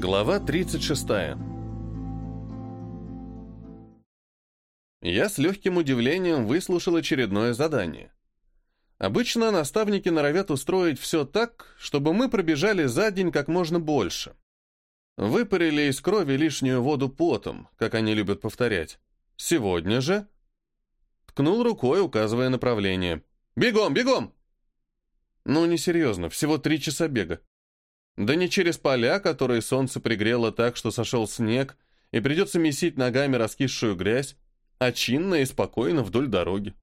Глава 36. Я с легким удивлением выслушал очередное задание. Обычно наставники норовят устроить все так, чтобы мы пробежали за день как можно больше. Выпарили из крови лишнюю воду потом, как они любят повторять. Сегодня же... Ткнул рукой, указывая направление. «Бегом, бегом!» Ну, несерьезно, всего три часа бега. Да не через поля, которые солнце пригрело так, что сошел снег, и придется месить ногами раскисшую грязь, а чинно и спокойно вдоль дороги.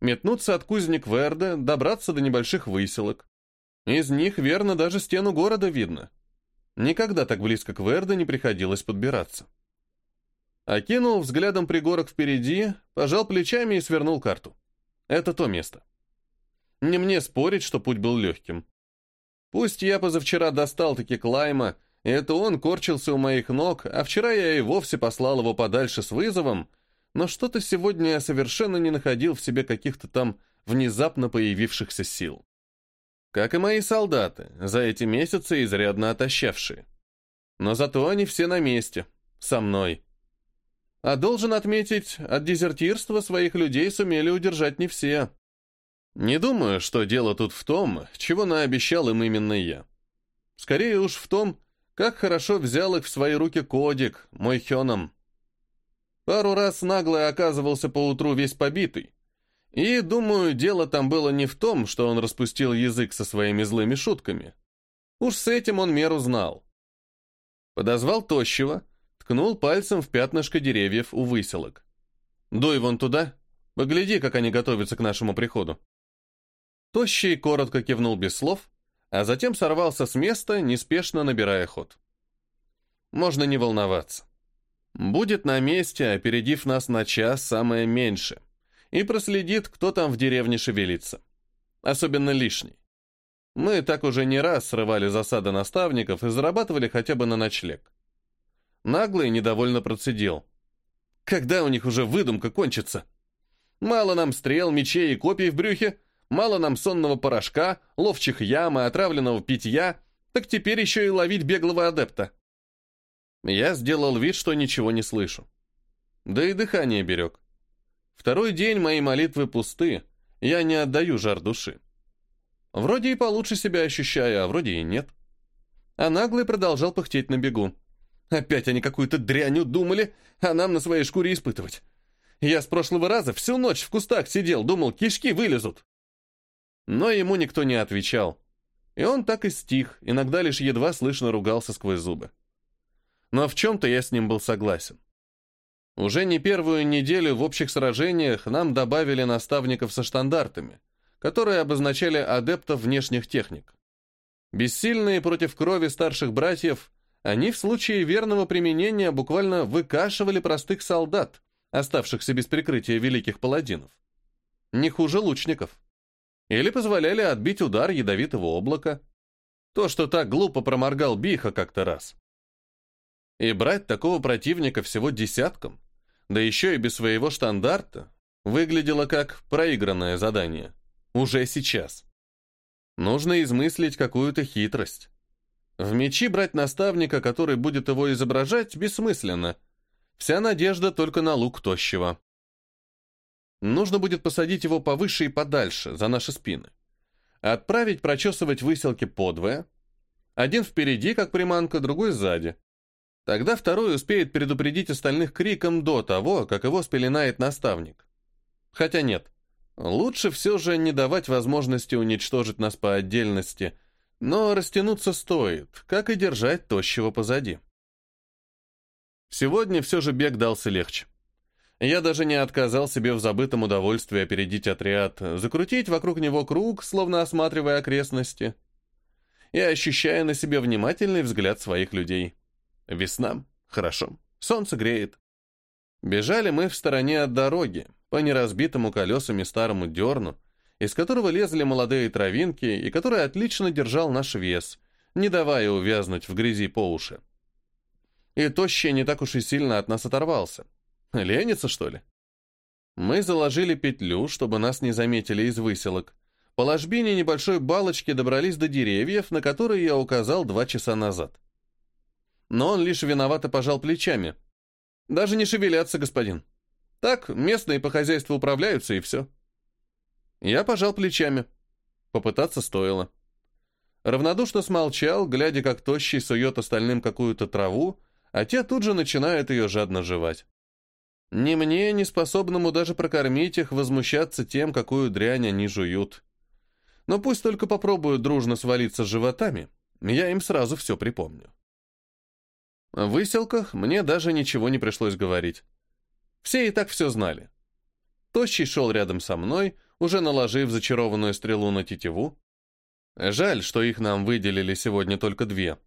Метнуться от кузник Верде, добраться до небольших выселок. Из них, верно, даже стену города видно. Никогда так близко к Верде не приходилось подбираться. Окинул взглядом пригорок впереди, пожал плечами и свернул карту. Это то место. Не мне спорить, что путь был легким. Пусть я позавчера достал-таки Клайма, это он корчился у моих ног, а вчера я и вовсе послал его подальше с вызовом, но что-то сегодня я совершенно не находил в себе каких-то там внезапно появившихся сил. Как и мои солдаты, за эти месяцы изрядно отощавшие. Но зато они все на месте, со мной. А должен отметить, от дезертирства своих людей сумели удержать не все. Не думаю, что дело тут в том, чего наобещал им именно я. Скорее уж в том, как хорошо взял их в свои руки Кодик, мой Хёном. Пару раз нагло оказывался поутру весь побитый. И, думаю, дело там было не в том, что он распустил язык со своими злыми шутками. Уж с этим он меру знал. Подозвал тощего, ткнул пальцем в пятнышко деревьев у выселок. «Дуй вон туда, погляди, как они готовятся к нашему приходу». Тощий коротко кивнул без слов, а затем сорвался с места, неспешно набирая ход. Можно не волноваться. Будет на месте, опередив нас на час самое меньше, и проследит, кто там в деревне шевелится. Особенно лишний. Мы так уже не раз срывали засады наставников и зарабатывали хотя бы на ночлег. Наглый недовольно процедил. Когда у них уже выдумка кончится? Мало нам стрел, мечей и копий в брюхе, Мало нам сонного порошка, ловчих ям и отравленного питья, так теперь еще и ловить беглого адепта. Я сделал вид, что ничего не слышу. Да и дыхание берег. Второй день мои молитвы пусты, я не отдаю жар души. Вроде и получше себя ощущаю, а вроде и нет. А наглый продолжал пыхтеть на бегу. Опять они какую-то дрянью думали, а нам на своей шкуре испытывать. Я с прошлого раза всю ночь в кустах сидел, думал, кишки вылезут. Но ему никто не отвечал. И он так и стих, иногда лишь едва слышно ругался сквозь зубы. Но в чем-то я с ним был согласен. Уже не первую неделю в общих сражениях нам добавили наставников со штандартами, которые обозначали адептов внешних техник. Бессильные против крови старших братьев, они в случае верного применения буквально выкашивали простых солдат, оставшихся без прикрытия великих паладинов. Не хуже лучников. Или позволяли отбить удар ядовитого облака. То, что так глупо проморгал Биха как-то раз. И брать такого противника всего десятком, да еще и без своего штандарта, выглядело как проигранное задание. Уже сейчас. Нужно измыслить какую-то хитрость. В мечи брать наставника, который будет его изображать, бессмысленно. Вся надежда только на лук тощего. Нужно будет посадить его повыше и подальше, за наши спины. Отправить прочесывать выселки подвое. Один впереди, как приманка, другой сзади. Тогда второй успеет предупредить остальных криком до того, как его спеленает наставник. Хотя нет, лучше все же не давать возможности уничтожить нас по отдельности, но растянуться стоит, как и держать тощего позади. Сегодня все же бег дался легче. Я даже не отказал себе в забытом удовольствии опередить отряд, закрутить вокруг него круг, словно осматривая окрестности, и ощущая на себе внимательный взгляд своих людей. Весна. Хорошо. Солнце греет. Бежали мы в стороне от дороги, по неразбитому колесами старому дерну, из которого лезли молодые травинки и который отлично держал наш вес, не давая увязнуть в грязи по уши. И тощий не так уж и сильно от нас оторвался. Ленится, что ли? Мы заложили петлю, чтобы нас не заметили из выселок. По ложбине небольшой балочки добрались до деревьев, на которые я указал два часа назад. но он лишь виновато пожал плечами. «Даже не шевеляться, господин. Так, местные по хозяйству управляются, и все». Я пожал плечами. Попытаться стоило. Равнодушно смолчал, глядя, как тощий сует остальным какую-то траву, а те тут же начинают ее жадно жевать. Ни мне, ни способному даже прокормить их, возмущаться тем, какую дрянь они жуют. Но пусть только попробуют дружно свалиться с животами, я им сразу все припомню. В выселках мне даже ничего не пришлось говорить. Все и так все знали. Тощий шел рядом со мной, уже наложив зачарованную стрелу на тетиву. Жаль, что их нам выделили сегодня только две.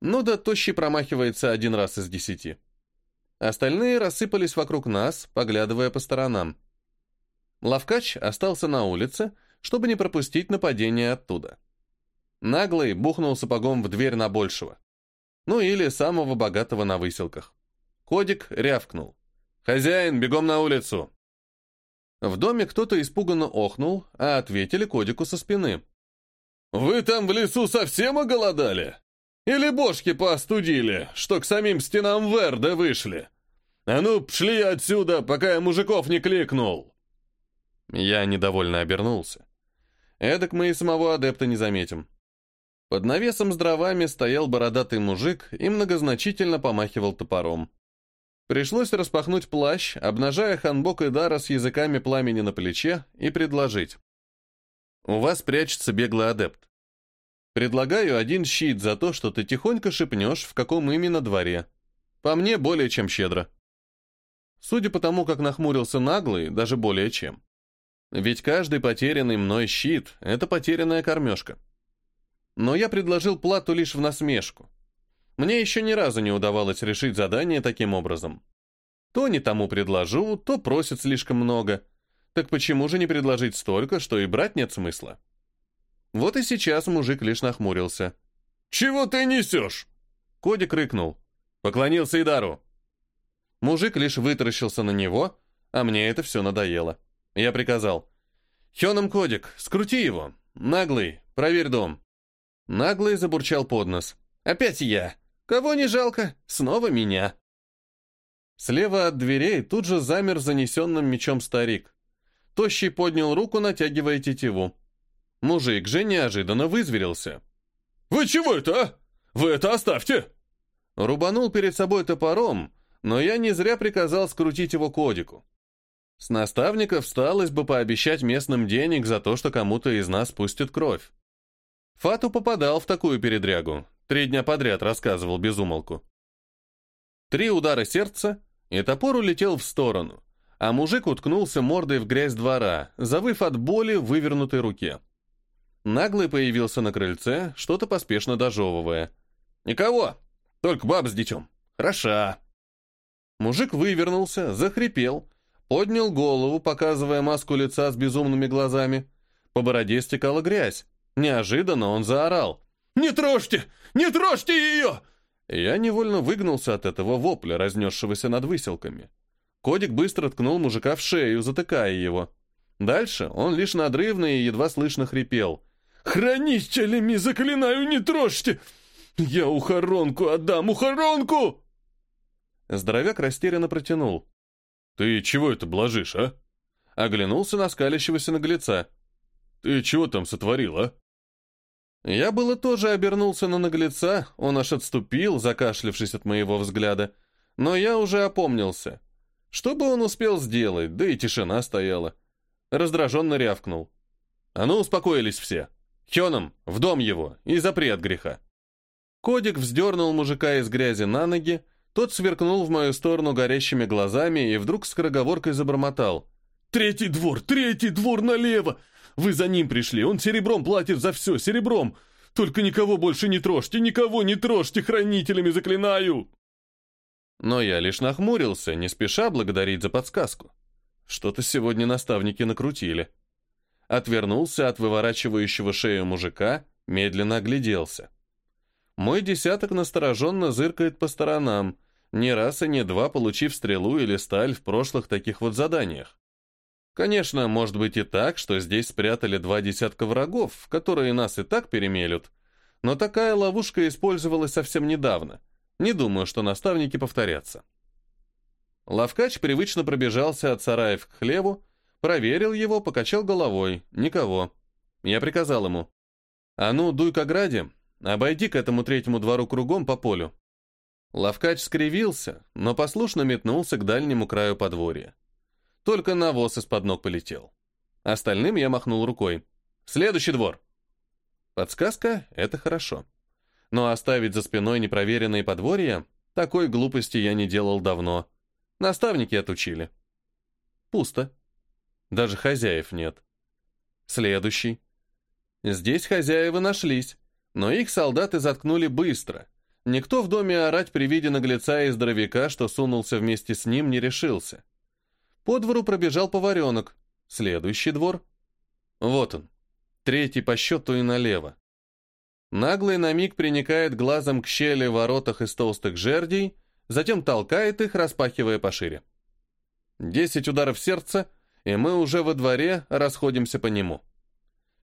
Ну да Тощий промахивается один раз из десяти. Остальные рассыпались вокруг нас, поглядывая по сторонам. Лавкач остался на улице, чтобы не пропустить нападение оттуда. Наглый бухнул сапогом в дверь на большего. Ну или самого богатого на выселках. Кодик рявкнул. «Хозяин, бегом на улицу!» В доме кто-то испуганно охнул, а ответили Кодику со спины. «Вы там в лесу совсем оголодали? Или бошки поостудили, что к самим стенам Верда вышли? А ну, пшли отсюда, пока я мужиков не кликнул!» Я недовольно обернулся. Эдак мы и самого адепта не заметим. Под навесом с дровами стоял бородатый мужик и многозначительно помахивал топором. Пришлось распахнуть плащ, обнажая ханбок и дара с языками пламени на плече, и предложить. «У вас прячется беглый адепт. Предлагаю один щит за то, что ты тихонько шепнешь, в каком именно дворе. По мне, более чем щедро». Судя по тому, как нахмурился наглый, даже более чем. Ведь каждый потерянный мной щит — это потерянная кормежка. Но я предложил плату лишь в насмешку. Мне еще ни разу не удавалось решить задание таким образом. То не тому предложу, то просят слишком много. Так почему же не предложить столько, что и брать нет смысла? Вот и сейчас мужик лишь нахмурился. «Чего ты несешь?» Кодик рыкнул. Поклонился Идару. Мужик лишь вытаращился на него, а мне это все надоело. Я приказал. «Хёном Кодик, скрути его. Наглый, проверь дом». Наглый забурчал под нос. «Опять я. Кого не жалко? Снова меня». Слева от дверей тут же замер занесенным мечом старик. Тощий поднял руку, натягивая тетиву. Мужик же неожиданно вызверился. «Вы чего это, а? Вы это оставьте!» Рубанул перед собой топором, но я не зря приказал скрутить его кодику. С наставника всталось бы пообещать местным денег за то, что кому-то из нас пустит кровь. Фату попадал в такую передрягу. Три дня подряд рассказывал безумолку. Три удара сердца, и топор улетел в сторону, а мужик уткнулся мордой в грязь двора, завыв от боли в вывернутой руке. Наглый появился на крыльце, что-то поспешно дожевывая. «Никого! Только баб с детем! Хороша!» Мужик вывернулся, захрипел, Поднял голову, показывая маску лица с безумными глазами. По бороде стекала грязь. Неожиданно он заорал. «Не трожьте! Не трожьте ее!» Я невольно выгнулся от этого вопля, разнесшегося над выселками. Кодик быстро ткнул мужика в шею, затыкая его. Дальше он лишь надрывно и едва слышно хрипел. «Хранителями заклинаю, не трожьте! Я ухоронку отдам, ухоронку!» Здоровяк растерянно протянул. «Ты чего это блажишь, а?» Оглянулся на скалящегося наглеца. «Ты чего там сотворил, а?» Я было тоже обернулся на наглеца, он аж отступил, закашлявшись от моего взгляда. Но я уже опомнился. Что бы он успел сделать, да и тишина стояла. Раздраженно рявкнул. «А ну, успокоились все! Хеном, в дом его, и запри от греха!» Кодик вздернул мужика из грязи на ноги, тот сверкнул в мою сторону горящими глазами и вдруг скороговоркой забормотал. «Третий двор! Третий двор налево! Вы за ним пришли, он серебром платит за все, серебром! Только никого больше не трожьте, никого не трожьте, хранителями заклинаю!» Но я лишь нахмурился, не спеша благодарить за подсказку. Что-то сегодня наставники накрутили. Отвернулся от выворачивающего шею мужика, медленно огляделся. Мой десяток настороженно зыркает по сторонам, не раз и не два получив стрелу или сталь в прошлых таких вот заданиях. Конечно, может быть и так, что здесь спрятали два десятка врагов, которые нас и так перемелют, но такая ловушка использовалась совсем недавно, Не думаю, что наставники повторятся. Лавкач привычно пробежался от сараев к хлеву, проверил его, покачал головой. Никого. Я приказал ему. «А ну, дуй к ограде, обойди к этому третьему двору кругом по полю». Лавкач скривился, но послушно метнулся к дальнему краю подворья. Только навоз из-под ног полетел. Остальным я махнул рукой. «Следующий двор!» Подсказка — это хорошо. Но оставить за спиной непроверенные подворья — такой глупости я не делал давно. Наставники отучили. Пусто. Даже хозяев нет. Следующий. Здесь хозяева нашлись, но их солдаты заткнули быстро. Никто в доме орать при виде наглеца и здоровяка, что сунулся вместе с ним, не решился. По двору пробежал поваренок. Следующий двор. Вот он. Третий по счету и налево. Наглый на миг приникает глазом к щели в воротах из толстых жердей, затем толкает их, распахивая пошире. Десять ударов сердца, и мы уже во дворе расходимся по нему.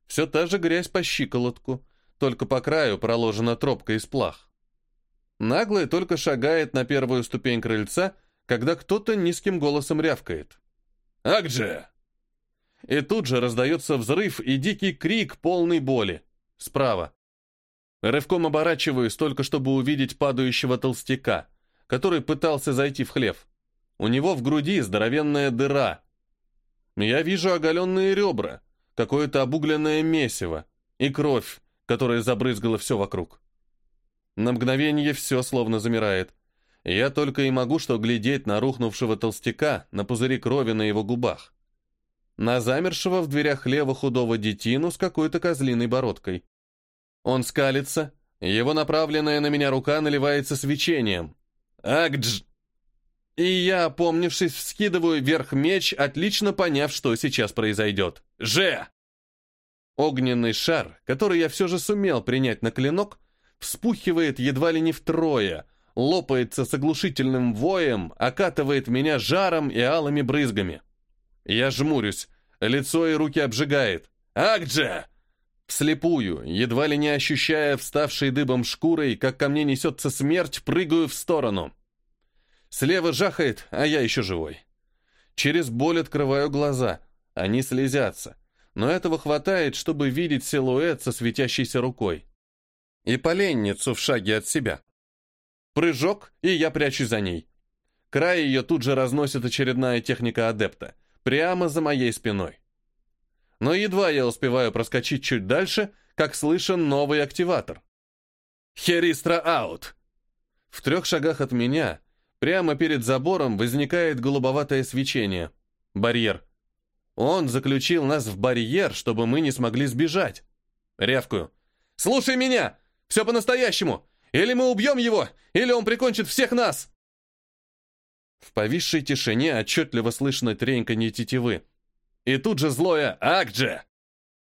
Все та же грязь по щиколотку, только по краю проложена тропка из плах. Наглый только шагает на первую ступень крыльца, когда кто-то низким голосом рявкает. «Акдже!» И тут же раздается взрыв и дикий крик полной боли. Справа. Рывком оборачиваюсь, только чтобы увидеть падающего толстяка, который пытался зайти в хлев. У него в груди здоровенная дыра. Я вижу оголенные ребра, какое-то обугленное месиво и кровь, которая забрызгала все вокруг. На мгновение все словно замирает. Я только и могу что глядеть на рухнувшего толстяка, на пузыри крови на его губах. На замершего в дверях хлева худого детину с какой-то козлиной бородкой. Он скалится, его направленная на меня рука наливается свечением. Акдж! И я, опомнившись, вскидываю вверх меч, отлично поняв, что сейчас произойдет. Же! Огненный шар, который я все же сумел принять на клинок, вспухивает едва ли не втрое, лопается с оглушительным воем, окатывает меня жаром и алыми брызгами. Я жмурюсь, лицо и руки обжигает. «Акджа!» Вслепую, едва ли не ощущая вставшей дыбом шкурой, как ко мне несется смерть, прыгаю в сторону. Слева жахает, а я еще живой. Через боль открываю глаза. Они слезятся. Но этого хватает, чтобы видеть силуэт со светящейся рукой. И поленницу в шаге от себя. Прыжок, и я прячусь за ней. Край ее тут же разносит очередная техника адепта. Прямо за моей спиной. Но едва я успеваю проскочить чуть дальше, как слышен новый активатор. Херистра аут! В трех шагах от меня, прямо перед забором, возникает голубоватое свечение. Барьер. Он заключил нас в барьер, чтобы мы не смогли сбежать. Рявкую. «Слушай меня! Все по-настоящему! Или мы убьем его, или он прикончит всех нас!» В повисшей тишине отчетливо слышно треньканье тетивы. И тут же злое «Акдже!».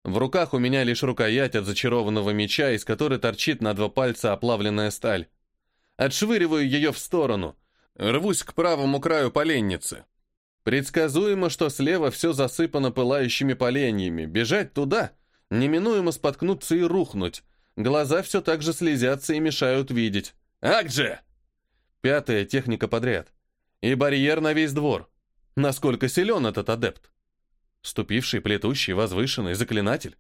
В руках у меня лишь рукоять от зачарованного меча, из которой торчит на два пальца оплавленная сталь. Отшвыриваю ее в сторону. Рвусь к правому краю поленницы. Предсказуемо, что слева все засыпано пылающими поленьями. Бежать туда, неминуемо споткнуться и рухнуть. Глаза все так же слезятся и мешают видеть. «Акдже!» Пятая техника подряд. И барьер на весь двор. Насколько силен этот адепт? Ступивший, плетущий, возвышенный, заклинатель?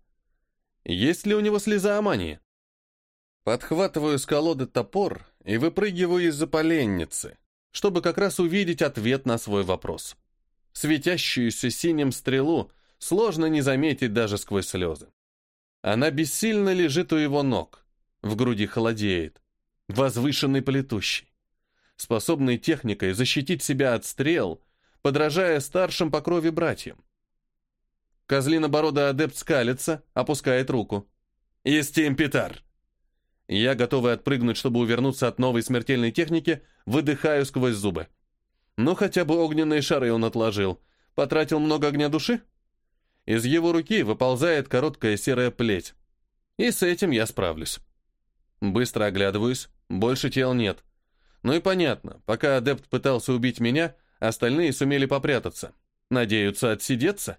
Есть ли у него слеза амании? Подхватываю с колоды топор и выпрыгиваю из-за поленницы, чтобы как раз увидеть ответ на свой вопрос. Светящуюся синим стрелу сложно не заметить даже сквозь слезы. Она бессильно лежит у его ног, в груди холодеет, возвышенный плетущий способный техникой защитить себя от стрел, подражая старшим по крови братьям. Козлинобородый адепт скалится, опускает руку. «Истимпитар!» Я, готовый отпрыгнуть, чтобы увернуться от новой смертельной техники, выдыхаю сквозь зубы. Ну, хотя бы огненные шары он отложил. Потратил много огня души? Из его руки выползает короткая серая плеть. И с этим я справлюсь. Быстро оглядываюсь, больше тел нет. Ну и понятно, пока адепт пытался убить меня, остальные сумели попрятаться. Надеются отсидеться?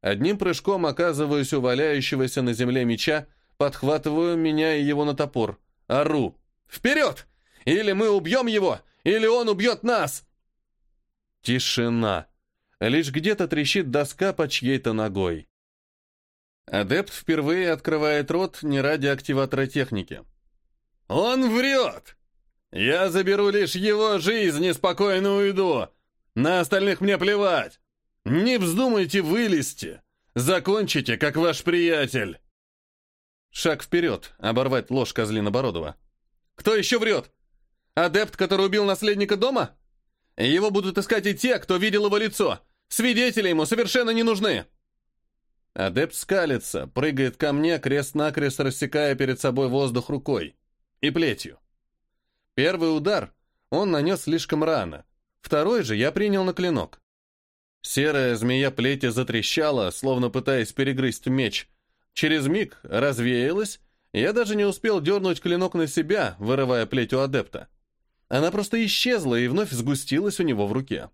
Одним прыжком оказываюсь у валяющегося на земле меча, подхватываю меня и его на топор. Ору. «Вперед! Или мы убьем его, или он убьет нас!» Тишина. Лишь где-то трещит доска под чьей-то ногой. Адепт впервые открывает рот не ради активатора техники. «Он врет! Я заберу лишь его жизнь и спокойно уйду. На остальных мне плевать. Не вздумайте вылезти. Закончите, как ваш приятель». Шаг вперед, оборвать ложь Козлина Бородова. «Кто еще врет? Адепт, который убил наследника дома? Его будут искать и те, кто видел его лицо. Свидетели ему совершенно не нужны». Адепт скалится, прыгает ко мне, крест-накрест рассекая перед собой воздух рукой. И плетью. Первый удар он нанес слишком рано. Второй же я принял на клинок. Серая змея плети затрещала, словно пытаясь перегрызть меч. Через миг развеялась, я даже не успел дернуть клинок на себя, вырывая плеть у адепта. Она просто исчезла и вновь сгустилась у него в руке.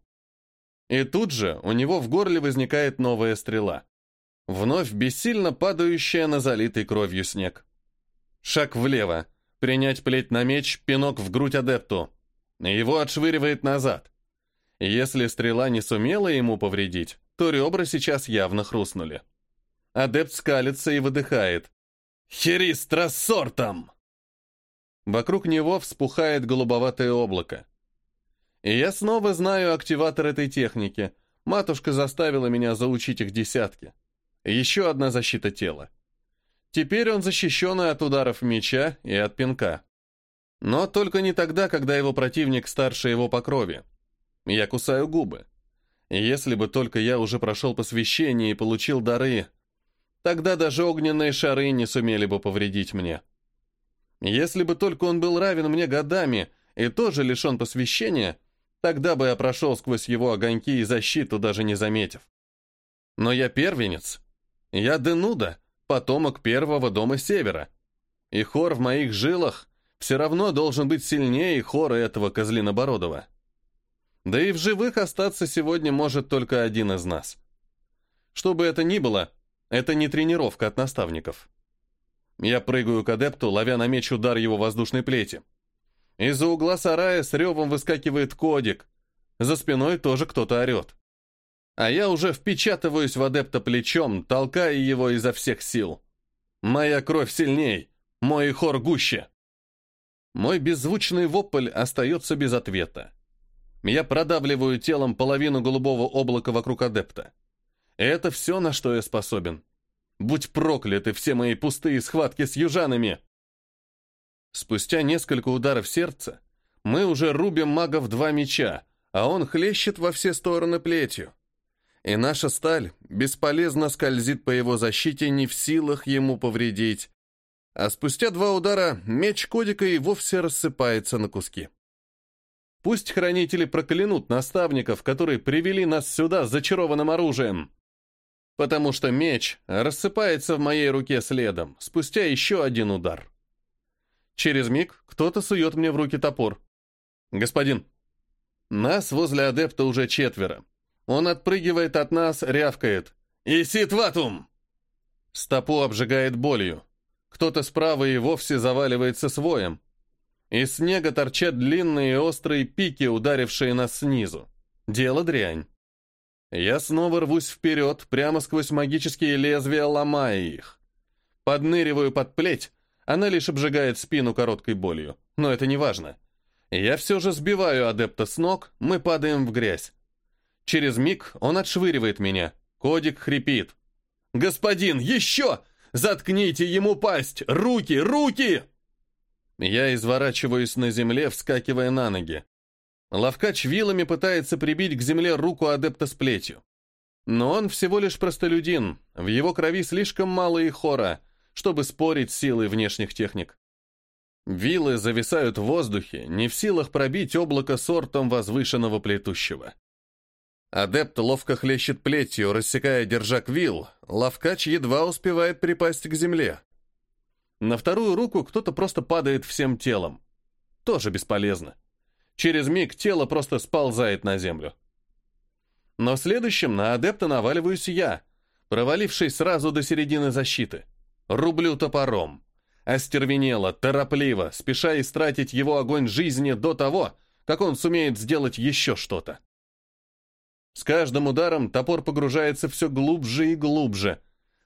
И тут же у него в горле возникает новая стрела. Вновь бессильно падающая на залитый кровью снег. Шаг влево. Принять плеть на меч, пинок в грудь адепту. Его отшвыривает назад. Если стрела не сумела ему повредить, то ребра сейчас явно хрустнули. Адепт скалится и выдыхает. «Херистросортом!» Вокруг него вспухает голубоватое облако. И я снова знаю активатор этой техники. Матушка заставила меня заучить их десятки. Еще одна защита тела. Теперь он защищен от ударов меча и от пинка. Но только не тогда, когда его противник старше его по крови. Я кусаю губы. Если бы только я уже прошел посвящение и получил дары, тогда даже огненные шары не сумели бы повредить мне. Если бы только он был равен мне годами и тоже лишен посвящения, тогда бы я прошел сквозь его огоньки и защиту, даже не заметив. Но я первенец, я Денуда, потомок первого дома Севера. И хор в моих жилах все равно должен быть сильнее хора этого Козлинобородова. Да и в живых остаться сегодня может только один из нас. Что бы это ни было, это не тренировка от наставников. Я прыгаю к адепту, ловя на меч удар его воздушной плети. Из-за угла сарая с ревом выскакивает кодик. За спиной тоже кто-то орет а я уже впечатываюсь в адепта плечом, толкая его изо всех сил. Моя кровь сильней, мой хор гуще. Мой беззвучный вопль остается без ответа. Я продавливаю телом половину голубого облака вокруг адепта. Это все, на что я способен. Будь прокляты все мои пустые схватки с южанами! Спустя несколько ударов сердца мы уже рубим мага в два меча, а он хлещет во все стороны плетью и наша сталь бесполезно скользит по его защите, не в силах ему повредить. А спустя два удара меч Кодика и вовсе рассыпается на куски. Пусть хранители проклянут наставников, которые привели нас сюда с зачарованным оружием. Потому что меч рассыпается в моей руке следом, спустя еще один удар. Через миг кто-то сует мне в руки топор. «Господин, нас возле адепта уже четверо. Он отпрыгивает от нас, рявкает. «Исит ватум!» Стопу обжигает болью. Кто-то справа и вовсе заваливается своем. Из снега торчат длинные острые пики, ударившие нас снизу. Дело дрянь. Я снова рвусь вперед, прямо сквозь магические лезвия, ломая их. Подныриваю под плеть, она лишь обжигает спину короткой болью. Но это не важно. Я все же сбиваю адепта с ног, мы падаем в грязь. Через миг он отшвыривает меня. Кодик хрипит. «Господин, еще! Заткните ему пасть! Руки, руки!» Я изворачиваюсь на земле, вскакивая на ноги. Ловкач вилами пытается прибить к земле руку адепта с плетью. Но он всего лишь простолюдин, в его крови слишком мало и хора, чтобы спорить с силой внешних техник. Вилы зависают в воздухе, не в силах пробить облако сортом возвышенного плетущего. Адепт ловко хлещет плетью, рассекая держак вил. Ловкач едва успевает припасть к земле. На вторую руку кто-то просто падает всем телом. Тоже бесполезно. Через миг тело просто сползает на землю. Но следующим на адепта наваливаюсь я, провалившись сразу до середины защиты. Рублю топором. остервенело, торопливо, спеша истратить его огонь жизни до того, как он сумеет сделать еще что-то. С каждым ударом топор погружается все глубже и глубже.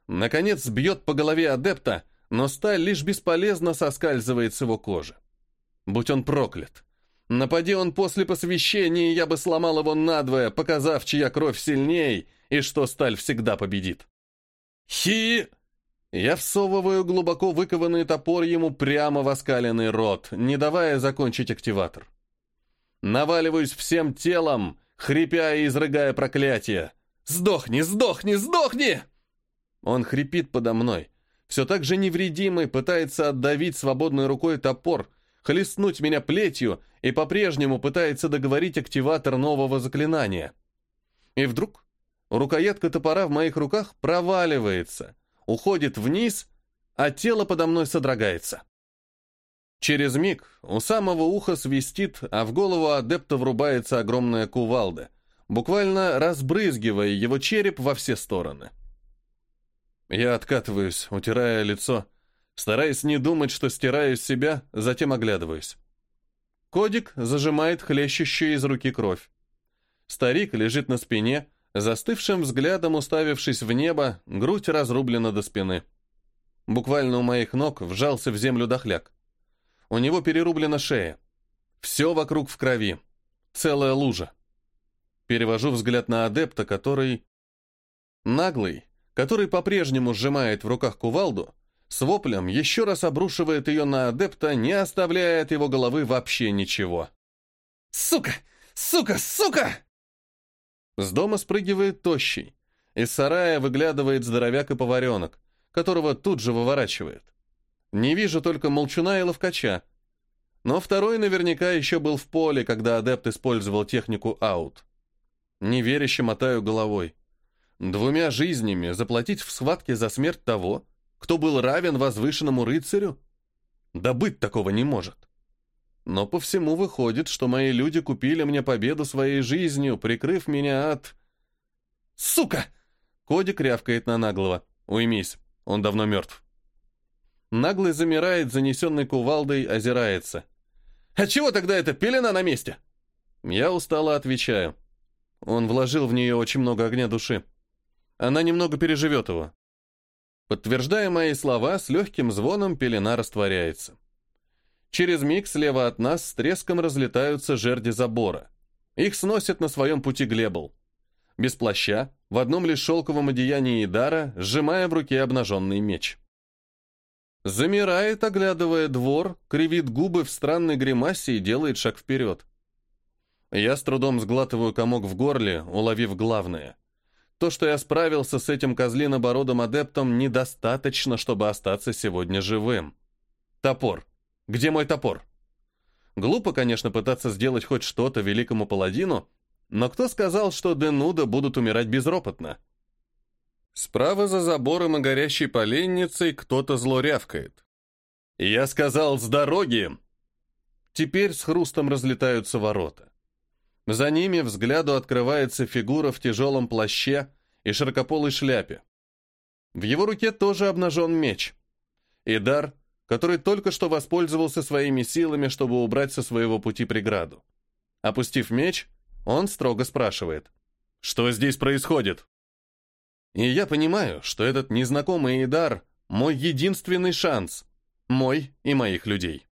Наконец бьет по голове адепта, но сталь лишь бесполезно соскальзывает с его кожи. Будь он проклят. Напади он после посвящения, я бы сломал его надвое, показав, чья кровь сильней, и что сталь всегда победит. Хи! Я всовываю глубоко выкованный топор ему прямо в оскаленный рот, не давая закончить активатор. Наваливаюсь всем телом, хрипя и изрыгая проклятие. «Сдохни, сдохни, сдохни!» Он хрипит подо мной. Все так же невредимый пытается отдавить свободной рукой топор, хлестнуть меня плетью и по-прежнему пытается договорить активатор нового заклинания. И вдруг рукоятка топора в моих руках проваливается, уходит вниз, а тело подо мной содрогается. Через миг у самого уха свистит, а в голову адепта врубается огромная кувалда, буквально разбрызгивая его череп во все стороны. Я откатываюсь, утирая лицо, стараясь не думать, что стираю с себя, затем оглядываюсь. Кодик зажимает хлещущую из руки кровь. Старик лежит на спине, застывшим взглядом уставившись в небо, грудь разрублена до спины. Буквально у моих ног вжался в землю дохляк. У него перерублена шея. Все вокруг в крови. Целая лужа. Перевожу взгляд на адепта, который... Наглый, который по-прежнему сжимает в руках кувалду, с воплем еще раз обрушивает ее на адепта, не оставляя от его головы вообще ничего. «Сука! Сука! Сука!» С дома спрыгивает тощий. Из сарая выглядывает здоровяк и поваренок, которого тут же выворачивает. Не вижу только молчуна и ловкача. Но второй наверняка еще был в поле, когда адепт использовал технику аут. Неверяще мотаю головой. Двумя жизнями заплатить в схватке за смерть того, кто был равен возвышенному рыцарю? Да быть такого не может. Но по всему выходит, что мои люди купили мне победу своей жизнью, прикрыв меня от... «Сука!» Кодик рявкает на наглого. «Уймись, он давно мертв». Наглый замирает, занесенный кувалдой, озирается. «А чего тогда эта пелена на месте?» Я устало отвечаю. Он вложил в нее очень много огня души. Она немного переживет его. Подтверждая мои слова, с легким звоном пелена растворяется. Через миг слева от нас с треском разлетаются жерди забора. Их сносят на своем пути Глебл. Без плаща, в одном лишь шелковом одеянии Идара, сжимая в руке обнаженный меч. Замирает, оглядывая двор, кривит губы в странной гримасе и делает шаг вперед. Я с трудом сглатываю комок в горле, уловив главное. То, что я справился с этим козлинобородым адептом, недостаточно, чтобы остаться сегодня живым. Топор. Где мой топор? Глупо, конечно, пытаться сделать хоть что-то великому паладину, но кто сказал, что Денуда будут умирать безропотно? Справа за забором и горящей поленницей кто-то зло рявкает. «Я сказал, с дороги!» Теперь с хрустом разлетаются ворота. За ними взгляду открывается фигура в тяжелом плаще и широкополой шляпе. В его руке тоже обнажен меч. Идар, который только что воспользовался своими силами, чтобы убрать со своего пути преграду. Опустив меч, он строго спрашивает. «Что здесь происходит?» И я понимаю, что этот незнакомый Идар — мой единственный шанс. Мой и моих людей.